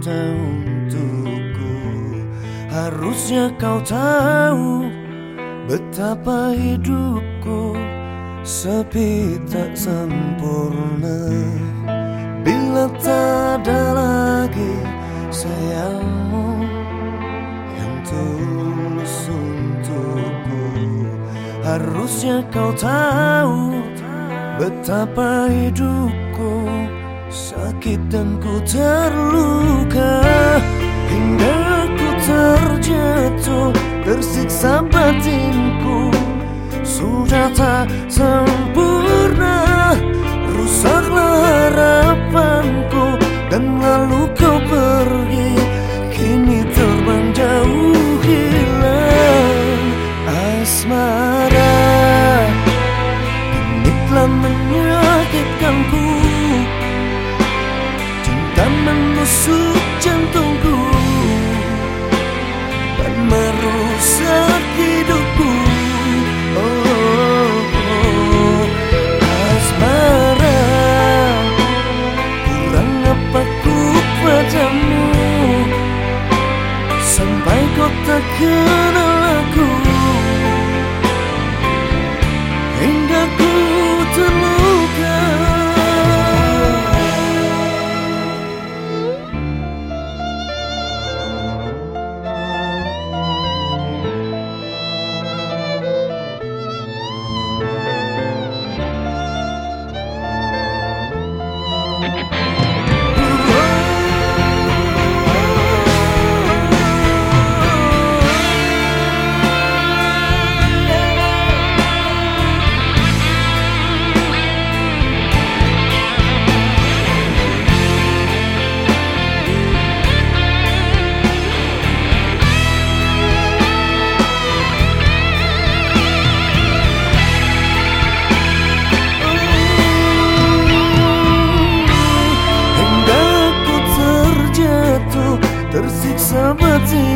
indah untukku. Harusnya kau tahu Betapa hidupku Sepi tak sempurna. Bila tak ada lagi sayangmu Yang tulus untukku. Harusnya kau tahu Betapa hidupku sakit dan ku terluka Hingga ku terjatuh tersiksa batinku kenal aku. Hingga ku terluka Tersiksa batinku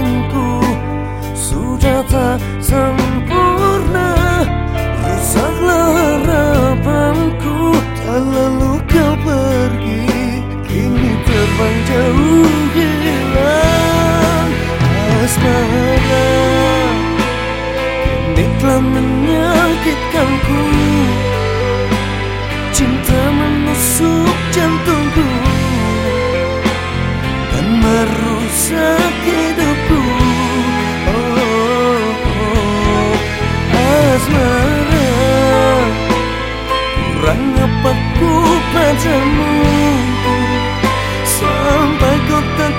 Kurang apa ku padamu Sampai kau tak